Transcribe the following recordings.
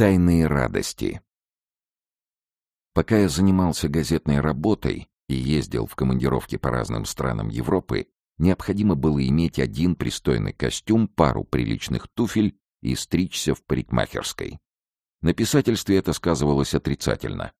Тайные радости. Пока я занимался газетной работой и ездил в командировки по разным странам Европы, необходимо было иметь один пристойный костюм, пару приличных туфель и стричься в парикмахерской. На писательстве это сказывалось отрицательно.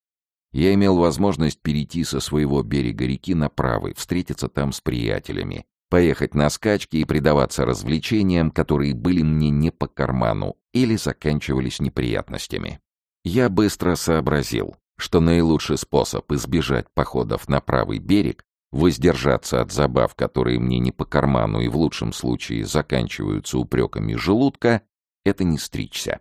Я имел возможность перейти со своего берега реки на правый, встретиться там с приятелями, поехать на скачки и предаваться развлечениям, которые были мне не по карману или заканчивались неприятностями. Я быстро сообразил, что наилучший способ избежать походов на правый берег воздержаться от забав, которые мне не по карману и в лучшем случае заканчиваются упреками желудка, это не стричься.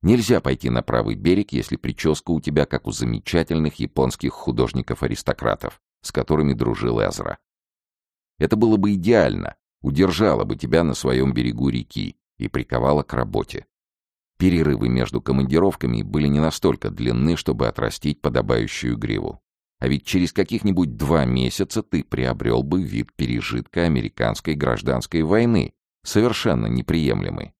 Нельзя пойти на правый берег, если прическа у тебя как у замечательных японских художников-аристократов, с которыми дружил Эзра. Это было бы идеально, удержало бы тебя на своем берегу реки и приковало к работе. Перерывы между командировками были не настолько длинны, чтобы отрастить подобающую гриву. А ведь через каких-нибудь два месяца ты приобрел бы вид пережитка американской гражданской войны, совершенно неприемлемый.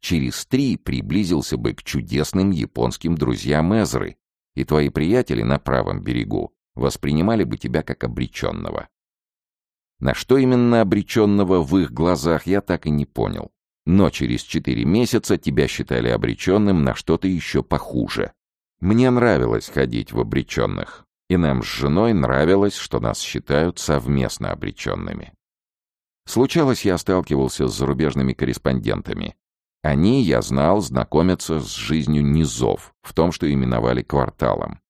Через три приблизился бы к чудесным японским друзьям Эзры, и твои приятели на правом берегу воспринимали бы тебя как обреченного. На что именно обреченного в их глазах я так и не понял. Но через четыре месяца тебя считали обреченным на что-то еще похуже. Мне нравилось ходить в обреченных, и нам с женой нравилось, что нас считают совместно обреченными. Случалось, я сталкивался с зарубежными корреспондентами. Они, я знал, знакомятся с жизнью низов, в том, что именовали кварталом.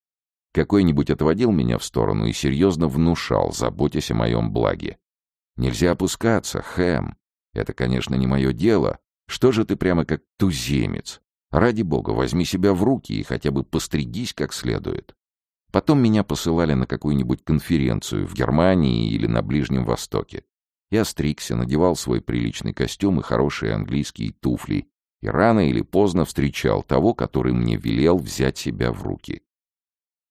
Какой-нибудь отводил меня в сторону и серьезно внушал, заботясь о моем благе. «Нельзя опускаться, Хэм. Это, конечно, не мое дело. Что же ты прямо как туземец? Ради бога, возьми себя в руки и хотя бы постригись как следует». Потом меня посылали на какую-нибудь конференцию в Германии или на Ближнем Востоке. Я стригся, надевал свой приличный костюм и хорошие английские туфли, и рано или поздно встречал того, который мне велел взять себя в руки.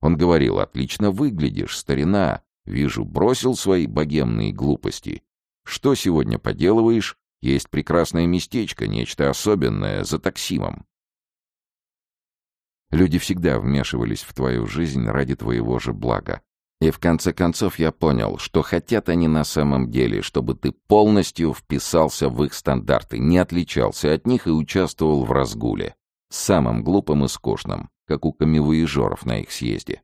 Он говорил, отлично выглядишь, старина. Вижу, бросил свои богемные глупости. Что сегодня поделываешь? Есть прекрасное местечко, нечто особенное, за таксимом. Люди всегда вмешивались в твою жизнь ради твоего же блага. И в конце концов я понял, что хотят они на самом деле, чтобы ты полностью вписался в их стандарты, не отличался от них и участвовал в разгуле. Самым глупым и скучным как у камевоежеров на их съезде.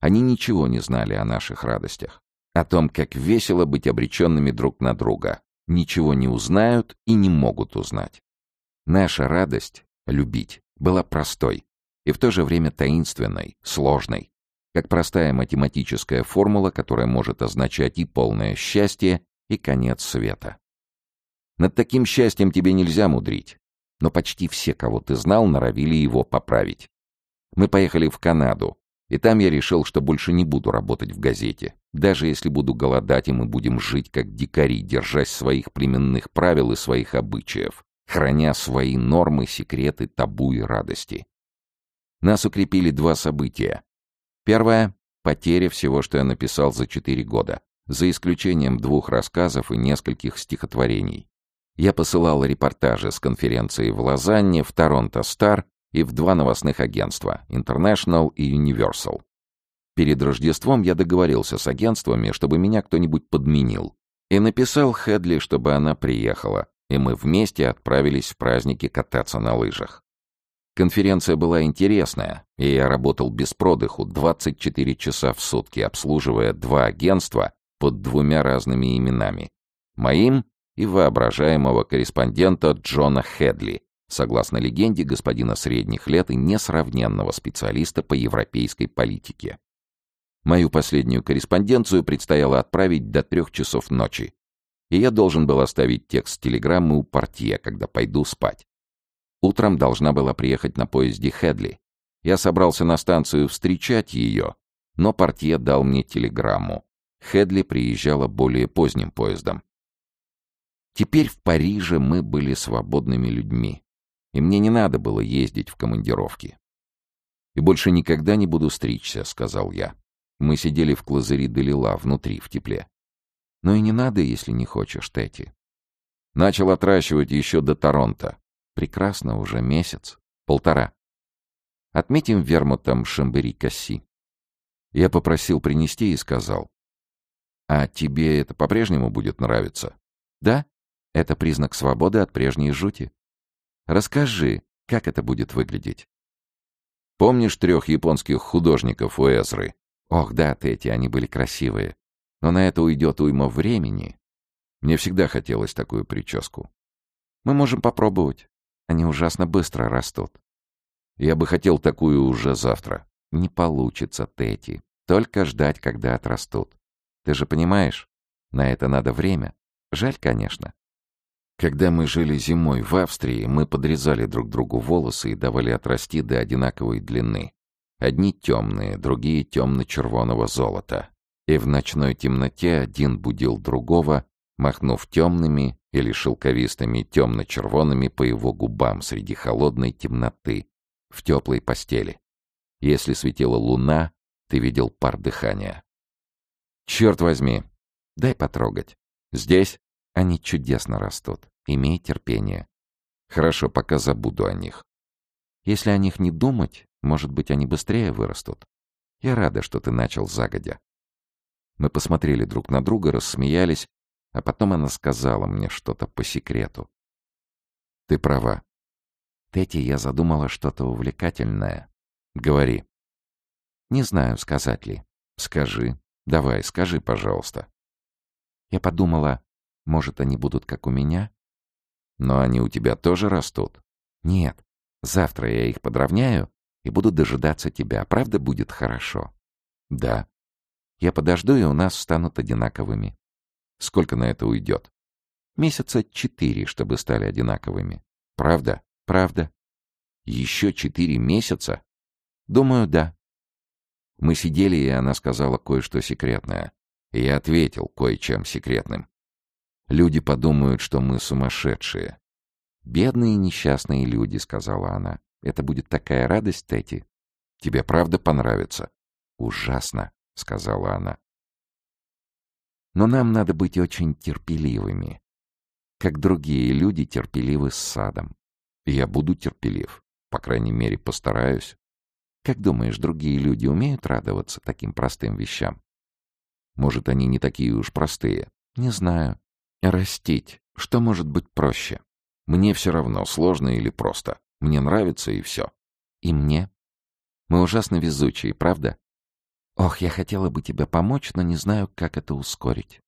Они ничего не знали о наших радостях, о том, как весело быть обреченными друг на друга. Ничего не узнают и не могут узнать. Наша радость — любить — была простой и в то же время таинственной, сложной, как простая математическая формула, которая может означать и полное счастье, и конец света. Над таким счастьем тебе нельзя мудрить, но почти все, кого ты знал, норовили его поправить. Мы поехали в Канаду, и там я решил, что больше не буду работать в газете. Даже если буду голодать, и мы будем жить как дикари, держась своих племенных правил и своих обычаев, храня свои нормы, секреты, табу и радости. Нас укрепили два события. Первое — потеря всего, что я написал за четыре года, за исключением двух рассказов и нескольких стихотворений. Я посылал репортажи с конференции в Лозанне, в Торонто Стар и в два новостных агентства — International и Universal. Перед Рождеством я договорился с агентствами, чтобы меня кто-нибудь подменил, и написал Хедли, чтобы она приехала, и мы вместе отправились в праздники кататься на лыжах. Конференция была интересная, и я работал без продыху 24 часа в сутки, обслуживая два агентства под двумя разными именами — моим и воображаемого корреспондента Джона Хедли, согласно легенде господина средних лет и несравненного специалиста по европейской политике. Мою последнюю корреспонденцию предстояло отправить до трех часов ночи, и я должен был оставить текст телеграммы у портье, когда пойду спать. Утром должна была приехать на поезде Хедли. Я собрался на станцию встречать ее, но портье дал мне телеграмму. Хедли приезжала более поздним поездом. Теперь в Париже мы были свободными людьми и мне не надо было ездить в командировки. «И больше никогда не буду стричься», — сказал я. Мы сидели в клазыри Далила, внутри, в тепле. «Ну и не надо, если не хочешь, Тети». Начал отращивать еще до Торонто. Прекрасно, уже месяц. Полтора. Отметим вермутом Шамбери-Касси. Я попросил принести и сказал. А тебе это по-прежнему будет нравиться? Да, это признак свободы от прежней жути. Расскажи, как это будет выглядеть? Помнишь трех японских художников у Эзры? Ох, да, эти, они были красивые. Но на это уйдет уйма времени. Мне всегда хотелось такую прическу. Мы можем попробовать. Они ужасно быстро растут. Я бы хотел такую уже завтра. Не получится, Тети. Только ждать, когда отрастут. Ты же понимаешь, на это надо время. Жаль, конечно. Когда мы жили зимой в Австрии, мы подрезали друг другу волосы и давали отрасти до одинаковой длины. Одни темные, другие темно-червоного золота. И в ночной темноте один будил другого, махнув темными или шелковистыми темно-червонными по его губам среди холодной темноты, в теплой постели. Если светила луна, ты видел пар дыхания. Черт возьми, дай потрогать. Здесь они чудесно растут. Имей терпение. Хорошо, пока забуду о них. Если о них не думать, может быть, они быстрее вырастут. Я рада, что ты начал загодя. Мы посмотрели друг на друга, рассмеялись, а потом она сказала мне что-то по секрету. Ты права. Тети, я задумала что-то увлекательное. Говори. Не знаю, сказать ли. Скажи. Давай, скажи, пожалуйста. Я подумала, может, они будут как у меня? Но они у тебя тоже растут? Нет. Завтра я их подровняю и буду дожидаться тебя. Правда, будет хорошо? Да. Я подожду, и у нас станут одинаковыми. Сколько на это уйдет? Месяца четыре, чтобы стали одинаковыми. Правда? Правда. Еще четыре месяца? Думаю, да. Мы сидели, и она сказала кое-что секретное. И я ответил кое-чем секретным. Люди подумают, что мы сумасшедшие. «Бедные несчастные люди», — сказала она. «Это будет такая радость, Тети. Тебе правда понравится?» «Ужасно», — сказала она. «Но нам надо быть очень терпеливыми. Как другие люди терпеливы с садом. Я буду терпелив. По крайней мере, постараюсь. Как думаешь, другие люди умеют радоваться таким простым вещам? Может, они не такие уж простые? Не знаю. Растить. Что может быть проще? Мне все равно, сложно или просто. Мне нравится и все. И мне. Мы ужасно везучие, правда? Ох, я хотела бы тебе помочь, но не знаю, как это ускорить.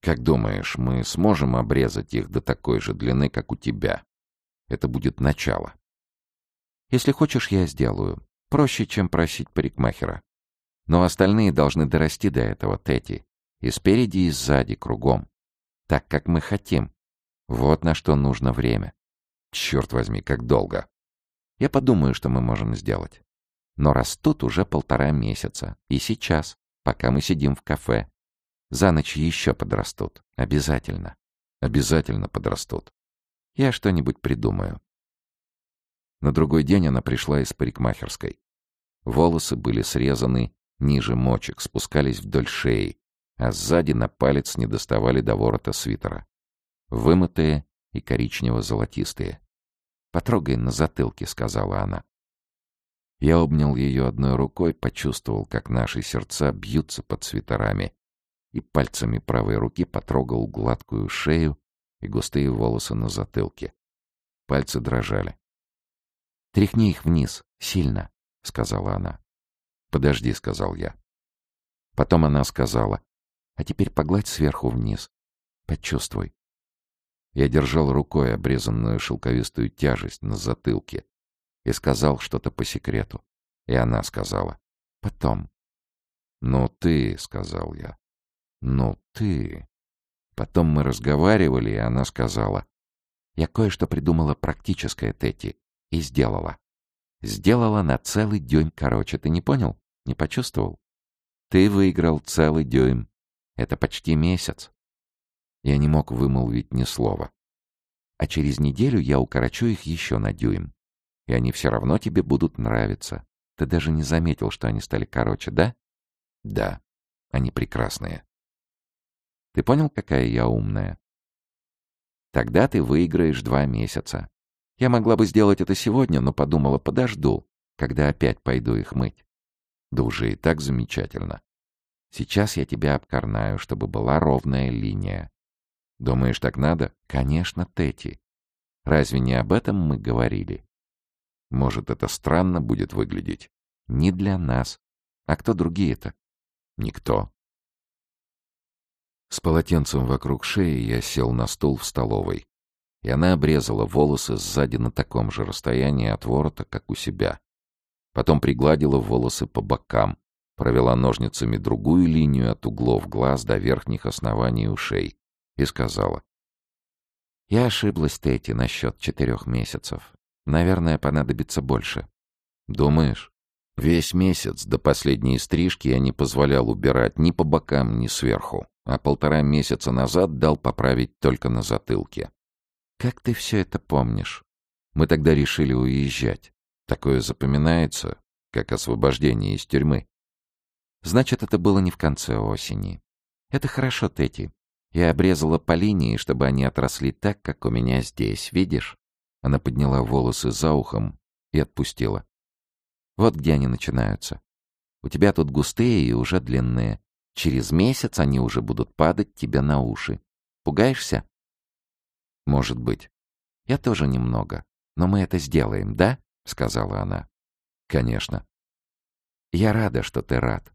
Как думаешь, мы сможем обрезать их до такой же длины, как у тебя? Это будет начало. Если хочешь, я сделаю. Проще, чем просить парикмахера. Но остальные должны дорасти до этого, Тети. И спереди, и сзади, кругом так, как мы хотим. Вот на что нужно время. Черт возьми, как долго. Я подумаю, что мы можем сделать. Но растут уже полтора месяца. И сейчас, пока мы сидим в кафе. За ночь еще подрастут. Обязательно. Обязательно подрастут. Я что-нибудь придумаю. На другой день она пришла из парикмахерской. Волосы были срезаны ниже мочек, спускались вдоль шеи, а сзади на палец не доставали до ворота свитера. Вымытые и коричнево-золотистые. «Потрогай на затылке», — сказала она. Я обнял ее одной рукой, почувствовал, как наши сердца бьются под свитерами, и пальцами правой руки потрогал гладкую шею и густые волосы на затылке. Пальцы дрожали. «Тряхни их вниз, сильно», — сказала она. «Подожди», — сказал я. Потом она сказала, а теперь погладь сверху вниз. Почувствуй. Я держал рукой обрезанную шелковистую тяжесть на затылке и сказал что-то по секрету. И она сказала. Потом. «Ну ты», — сказал я. «Ну ты». Потом мы разговаривали, и она сказала. «Я кое-что придумала практическое, Тетти, и сделала. Сделала на целый дюйм короче. Ты не понял? Не почувствовал? Ты выиграл целый дюйм. Это почти месяц. Я не мог вымолвить ни слова. А через неделю я укорочу их еще на дюйм. И они все равно тебе будут нравиться. Ты даже не заметил, что они стали короче, да? Да. Они прекрасные. Ты понял, какая я умная? Тогда ты выиграешь два месяца. Я могла бы сделать это сегодня, но подумала, подожду. когда опять пойду их мыть. Да уже и так замечательно. Сейчас я тебя обкорнаю, чтобы была ровная линия. Думаешь, так надо? Конечно, Тети. Разве не об этом мы говорили? Может, это странно будет выглядеть? Не для нас. А кто другие-то? Никто. С полотенцем вокруг шеи я сел на стул в столовой, и она обрезала волосы сзади на таком же расстоянии от ворота, как у себя. Потом пригладила волосы по бокам, провела ножницами другую линию от углов глаз до верхних оснований ушей и сказала. «Я ошиблась, Тетти, насчет четырех месяцев. Наверное, понадобится больше». «Думаешь?» Весь месяц до последней стрижки я не позволял убирать ни по бокам, ни сверху, а полтора месяца назад дал поправить только на затылке. «Как ты все это помнишь?» Мы тогда решили уезжать. Такое запоминается, как освобождение из тюрьмы. Значит, это было не в конце осени. Это хорошо, Тети. Я обрезала по линии, чтобы они отросли так, как у меня здесь, видишь? Она подняла волосы за ухом и отпустила. Вот где они начинаются. У тебя тут густые и уже длинные. Через месяц они уже будут падать тебе на уши. Пугаешься? Может быть. Я тоже немного. Но мы это сделаем, да? — сказала она. «Конечно». «Я рада, что ты рад.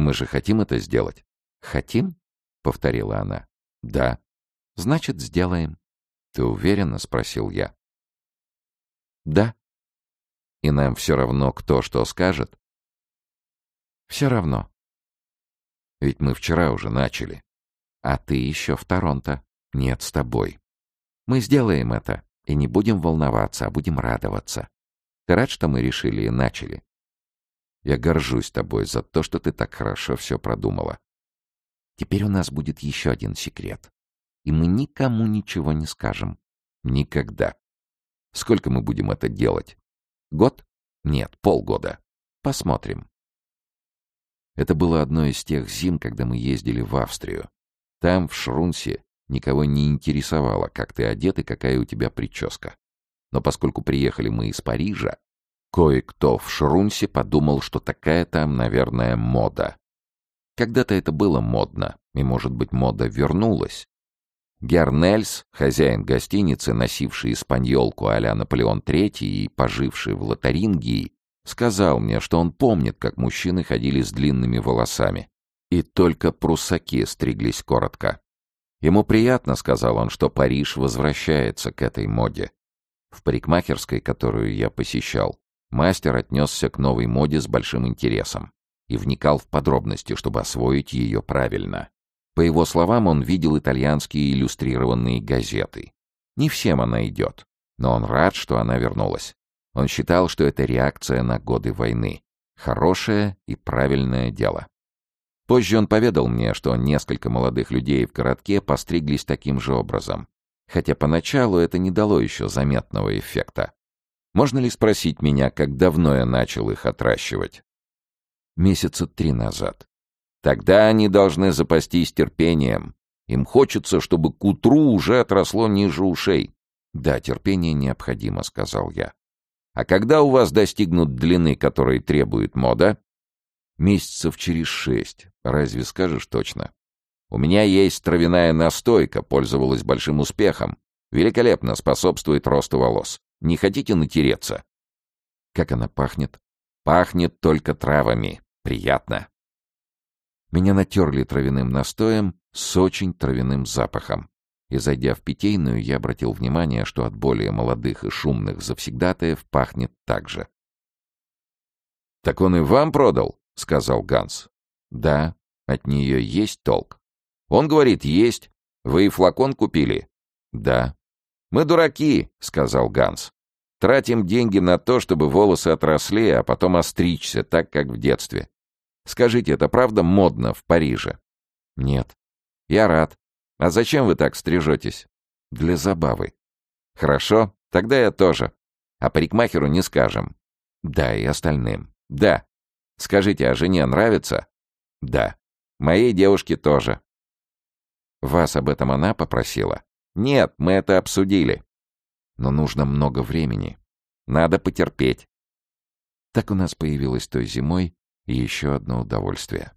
Мы же хотим это сделать». «Хотим?» — повторила она. «Да». «Значит, сделаем». «Ты уверена?» — спросил я. «Да». «И нам все равно, кто что скажет?» «Все равно». «Ведь мы вчера уже начали». «А ты еще в Торонто». «Нет, с тобой». «Мы сделаем это, и не будем волноваться, а будем радоваться. Ты рад, что мы решили и начали? Я горжусь тобой за то, что ты так хорошо все продумала. Теперь у нас будет еще один секрет. И мы никому ничего не скажем. Никогда. Сколько мы будем это делать? Год? Нет, полгода. Посмотрим. Это было одной из тех зим, когда мы ездили в Австрию. Там, в Шрунсе, никого не интересовало, как ты одет и какая у тебя прическа. Но поскольку приехали мы из Парижа, кое-кто в Шрунсе подумал, что такая там, наверное, мода. Когда-то это было модно, и, может быть, мода вернулась. Гернельс, хозяин гостиницы, носивший испаньолку а-ля Наполеон III и поживший в Лотарингии, сказал мне, что он помнит, как мужчины ходили с длинными волосами. И только прусаки стриглись коротко. Ему приятно, сказал он, что Париж возвращается к этой моде. В парикмахерской, которую я посещал, мастер отнесся к новой моде с большим интересом и вникал в подробности, чтобы освоить ее правильно. По его словам, он видел итальянские иллюстрированные газеты. Не всем она идет, но он рад, что она вернулась. Он считал, что это реакция на годы войны. Хорошее и правильное дело. Позже он поведал мне, что несколько молодых людей в городке постриглись таким же образом хотя поначалу это не дало еще заметного эффекта. Можно ли спросить меня, как давно я начал их отращивать? Месяца три назад. Тогда они должны запастись терпением. Им хочется, чтобы к утру уже отросло ниже ушей. Да, терпение необходимо, сказал я. А когда у вас достигнут длины, которой требует мода? Месяцев через шесть. Разве скажешь точно? У меня есть травяная настойка, пользовалась большим успехом. Великолепно способствует росту волос. Не хотите натереться? Как она пахнет? Пахнет только травами. Приятно. Меня натерли травяным настоем с очень травяным запахом. И, зайдя в питейную, я обратил внимание, что от более молодых и шумных завсегдатаев пахнет так же. «Так он и вам продал?» — сказал Ганс. «Да, от нее есть толк. Он говорит, есть. Вы и флакон купили? Да. Мы дураки, сказал Ганс. Тратим деньги на то, чтобы волосы отросли, а потом остричься, так как в детстве. Скажите, это правда модно в Париже? Нет. Я рад. А зачем вы так стрижетесь? Для забавы. Хорошо, тогда я тоже. А парикмахеру не скажем. Да, и остальным. Да. Скажите, а жене нравится? Да. Моей девушке тоже. Вас об этом она попросила? Нет, мы это обсудили. Но нужно много времени. Надо потерпеть. Так у нас появилось той зимой еще одно удовольствие.